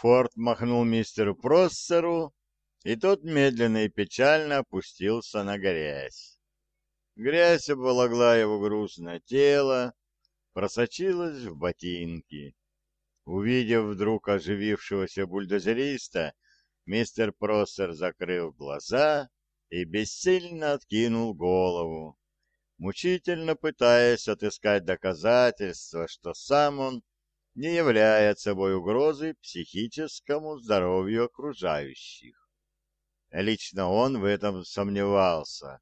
Форд махнул мистеру Проссеру, и тот медленно и печально опустился на грязь. Грязь обволокла его грустное тело, просочилась в ботинки. Увидев вдруг оживившегося бульдозериста, мистер Проссер закрыл глаза и бессильно откинул голову, мучительно пытаясь отыскать доказательства, что сам он не является собой угрозой психическому здоровью окружающих. Лично он в этом сомневался.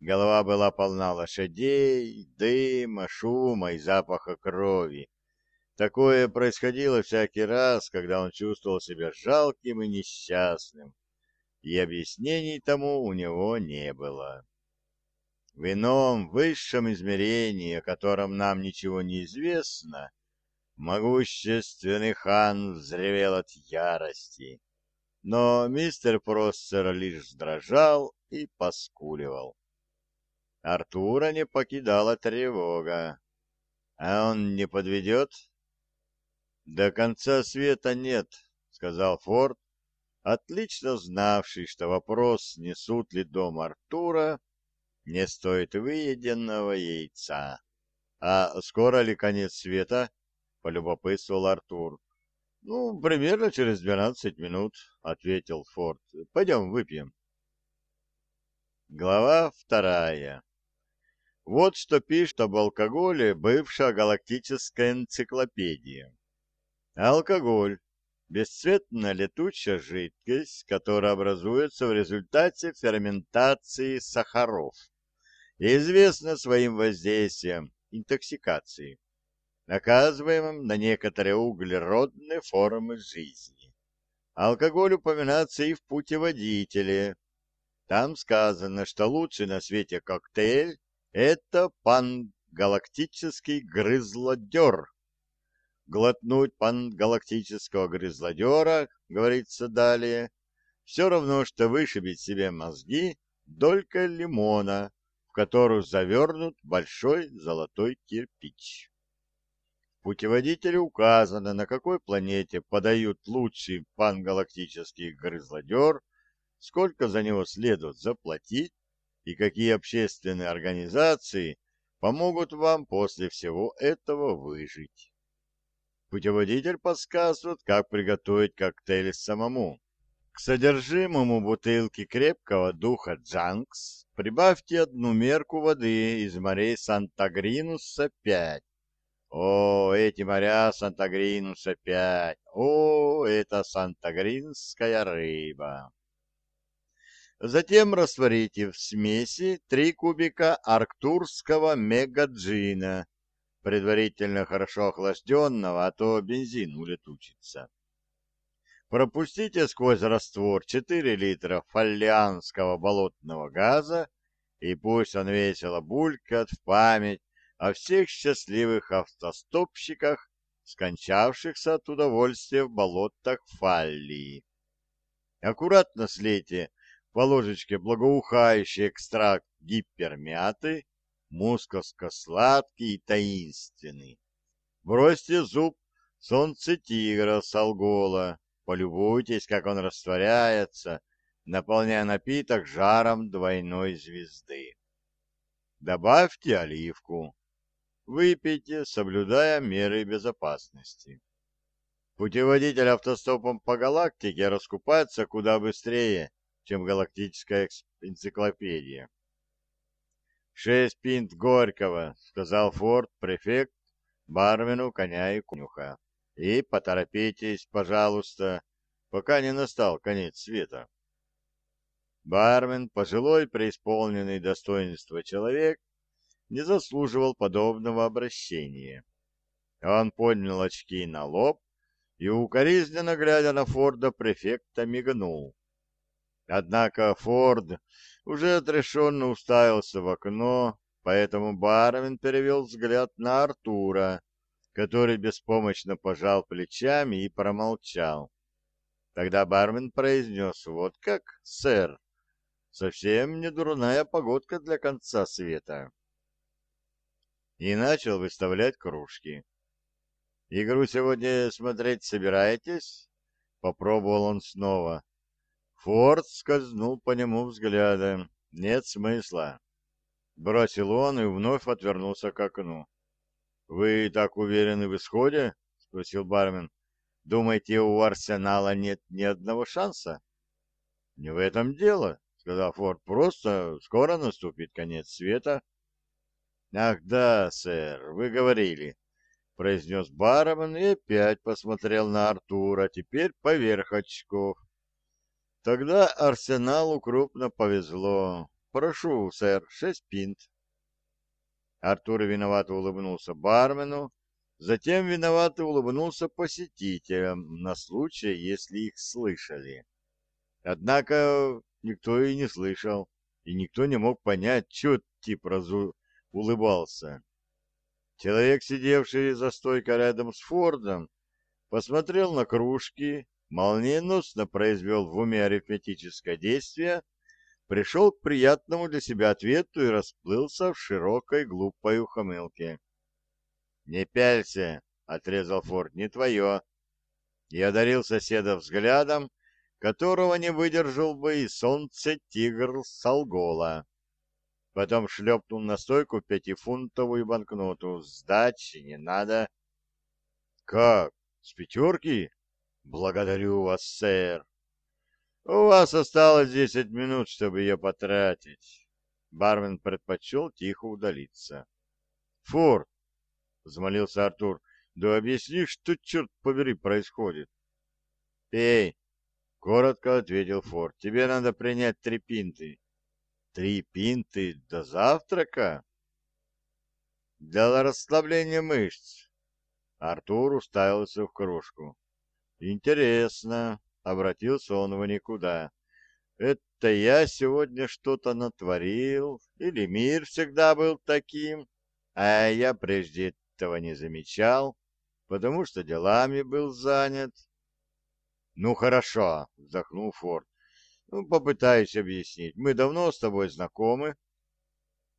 Голова была полна лошадей, дыма, шума и запаха крови. Такое происходило всякий раз, когда он чувствовал себя жалким и несчастным, и объяснений тому у него не было. В ином, высшем измерении, о котором нам ничего не известно, Могущественный хан взревел от ярости, но мистер Проссер лишь дрожал и поскуливал. Артура не покидала тревога. А он не подведет? До конца света нет, сказал Форд, отлично знавший, что вопрос, несут ли дом Артура, не стоит выеденного яйца. А скоро ли конец света? — полюбопытствовал Артур. — Ну, примерно через двенадцать минут, — ответил Форд. — Пойдем выпьем. Глава вторая. Вот что пишет об алкоголе бывшая галактическая энциклопедия. Алкоголь – бесцветная летучая жидкость, которая образуется в результате ферментации сахаров и известна своим воздействием интоксикации оказываемым на некоторые углеродные формы жизни. Алкоголь упоминается и в путеводителе. Там сказано, что лучший на свете коктейль — это пангалактический грызлодер. Глотнуть пангалактического грызлодера, говорится далее, все равно, что вышибить себе мозги долькой лимона, в которую завернут большой золотой кирпич путеводителе указано, на какой планете подают лучший пангалактический грызлодер, сколько за него следует заплатить и какие общественные организации помогут вам после всего этого выжить. Путеводитель подсказывает, как приготовить коктейль самому. К содержимому бутылки крепкого духа Джанкс прибавьте одну мерку воды из морей Санта-Гринуса 5 о, эти моря Санта-Гринус опять! О, это сантагринская рыба! Затем растворите в смеси три кубика арктурского мегаджина, предварительно хорошо охлажденного, а то бензин улетучится. Пропустите сквозь раствор 4 литра фаллианского болотного газа, и пусть он весело булькает в память о всех счастливых автостопщиках, скончавшихся от удовольствия в болотах Фаллии. Аккуратно слейте по ложечке благоухающий экстракт гипермяты, мускоско-сладкий и таинственный. Бросьте зуб солнце-тигра с алгола, полюбуйтесь, как он растворяется, наполняя напиток жаром двойной звезды. Добавьте оливку. Выпейте, соблюдая меры безопасности. Путеводитель автостопом по галактике раскупается куда быстрее, чем галактическая энциклопедия. «Шесть пинт Горького», — сказал Форд, префект, бармену, коня и конюха. «И поторопитесь, пожалуйста, пока не настал конец света». Бармен, пожилой, преисполненный достоинства человек, не заслуживал подобного обращения. Он поднял очки на лоб и, укоризненно глядя на Форда, префекта мигнул. Однако Форд уже отрешенно уставился в окно, поэтому бармен перевел взгляд на Артура, который беспомощно пожал плечами и промолчал. Тогда бармен произнес, вот как, сэр, совсем не дурная погодка для конца света и начал выставлять кружки. «Игру сегодня смотреть собираетесь?» Попробовал он снова. Форд скользнул по нему взглядом. Нет смысла. Бросил он и вновь отвернулся к окну. «Вы так уверены в исходе?» — спросил бармен. «Думаете, у Арсенала нет ни одного шанса?» «Не в этом дело», — сказал Форд. «Просто скоро наступит конец света». «Ах да, сэр, вы говорили», — произнес бармен и опять посмотрел на Артура, теперь поверх очков. «Тогда Арсеналу крупно повезло. Прошу, сэр, шесть пинт». Артур виновато улыбнулся бармену, затем виновато улыбнулся посетителям на случай, если их слышали. Однако никто и не слышал, и никто не мог понять, что тип разу улыбался. Человек, сидевший за стойкой рядом с Фордом, посмотрел на кружки, молниеносно произвел в уме арифметическое действие пришел к приятному для себя ответу и расплылся в широкой глупой ухомылке. «Не пялься!» — отрезал Форд. «Не твое!» И одарил соседа взглядом, которого не выдержал бы и солнце-тигр Салгола. Потом шлепнул на стойку пятифунтовую банкноту. «Сдачи не надо!» «Как? С пятерки?» «Благодарю вас, сэр!» У вас осталось десять минут, чтобы ее потратить. Бармен предпочел тихо удалиться. Форд, взмолился Артур, да объясни, что, черт побери, происходит. Пей, коротко ответил Форд. Тебе надо принять три пинты. Три пинты до завтрака? Для расслабления мышц. Артур уставился в кружку. Интересно, Обратился он в никуда. Это я сегодня что-то натворил? Или мир всегда был таким? А я прежде этого не замечал, потому что делами был занят. Ну хорошо, вздохнул Форд. Ну, попытаюсь объяснить. Мы давно с тобой знакомы.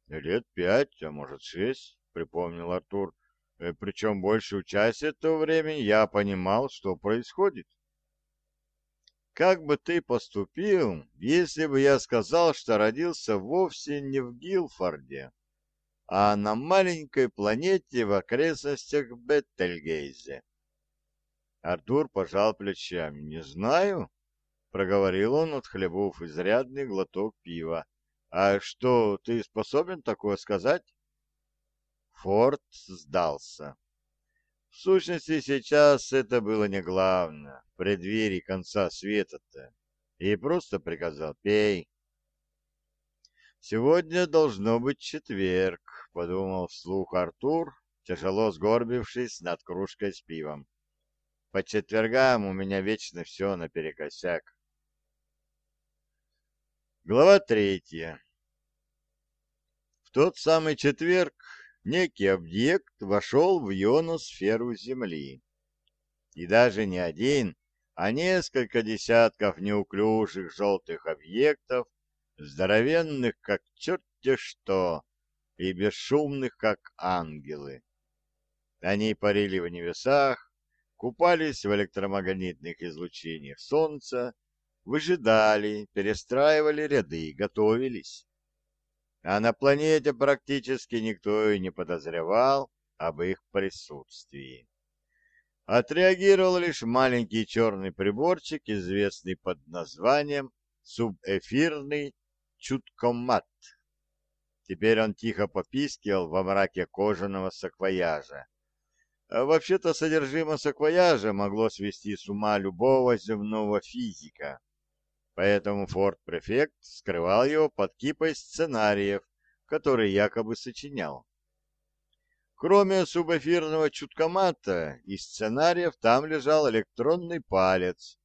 Лет пять, а может шесть, припомнил Артур. Э, Причем большую часть этого времени я понимал, что происходит. Как бы ты поступил, если бы я сказал, что родился вовсе не в Гилфорде, а на маленькой планете в окрестностях Беттельгейзе? Артур пожал плечами. «Не знаю», — проговорил он, отхлебнув изрядный глоток пива. «А что, ты способен такое сказать?» Форд сдался. В сущности, сейчас это было не главное, в преддверии конца света-то, и просто приказал «пей». «Сегодня должно быть четверг», — подумал вслух Артур, тяжело сгорбившись над кружкой с пивом. «По четвергам у меня вечно все наперекосяк». Глава третья. В тот самый четверг некий объект вошел в ионосферу Земли. И даже не один, а несколько десятков неуклюжих желтых объектов, здоровенных, как черт-те что, и бесшумных, как ангелы. Они парили в небесах, купались в электромагнитных излучениях Солнца, выжидали, перестраивали ряды, готовились а на планете практически никто и не подозревал об их присутствии. Отреагировал лишь маленький черный приборчик, известный под названием субэфирный чуткомат. Теперь он тихо попискивал во мраке кожаного саквояжа. Вообще-то содержимое саквояжа могло свести с ума любого земного физика поэтому форт-префект скрывал его под кипой сценариев, которые якобы сочинял. Кроме субэфирного чуткомата и сценариев там лежал электронный палец,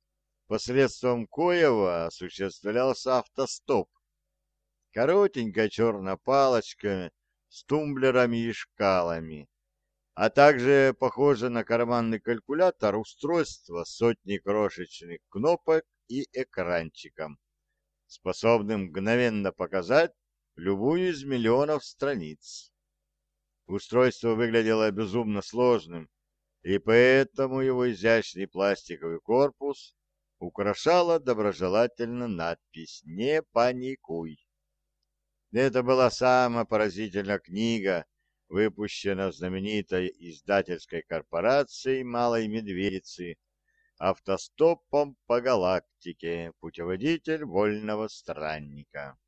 посредством коего осуществлялся автостоп. Коротенькая черная палочка с тумблерами и шкалами, а также, похоже на карманный калькулятор, устройство сотни крошечных кнопок и экранчиком, способным мгновенно показать любую из миллионов страниц. Устройство выглядело безумно сложным, и поэтому его изящный пластиковый корпус украшала доброжелательно надпись «Не паникуй». Это была самая поразительная книга, выпущенная знаменитой издательской корпорацией Малой Медведицы автостопом по галактике «Путеводитель вольного странника».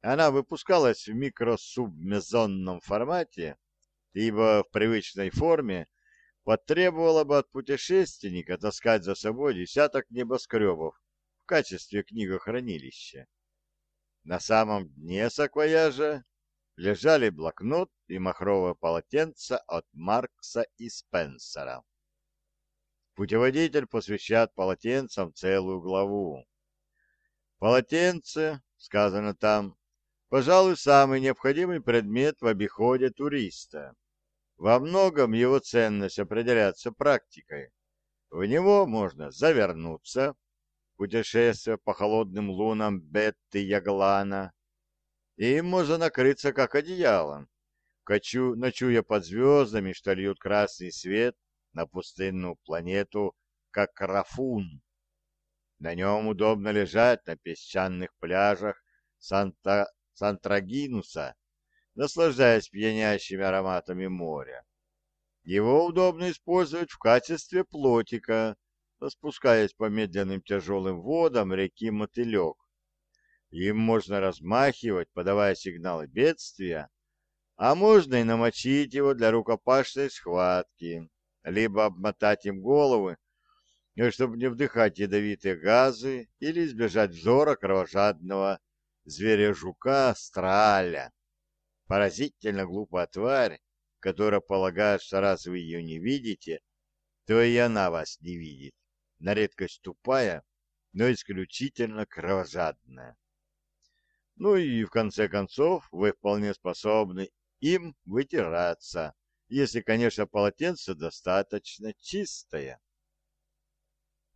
Она выпускалась в микросубмезонном формате, ибо в привычной форме потребовала бы от путешественника таскать за собой десяток небоскребов в качестве книгохранилища. На самом дне саквояжа лежали блокнот и махровое полотенце от Маркса и Спенсера. Путеводитель посвящает полотенцам целую главу. Полотенце, сказано там, пожалуй, самый необходимый предмет в обиходе туриста. Во многом его ценность определяется практикой. В него можно завернуться, путешествуя по холодным лунам Бетты Яглана, и им можно накрыться как одеялом, качу, ночуя под звездами, что льют красный свет на пустынную планету, как Рафун. На нем удобно лежать на песчаных пляжах Санта Сантрагинуса, наслаждаясь пьянящими ароматами моря. Его удобно использовать в качестве плотика, спускаясь по медленным тяжелым водам реки Мотылек. Им можно размахивать, подавая сигналы бедствия, а можно и намочить его для рукопашной схватки, либо обмотать им головы, чтобы не вдыхать ядовитые газы или избежать взора кровожадного зверя-жука Страля. Поразительно глупая тварь, которая полагает, что раз вы ее не видите, то и она вас не видит. На редкость тупая, но исключительно кровожадная. Ну и в конце концов вы вполне способны им вытираться, если, конечно, полотенце достаточно чистое.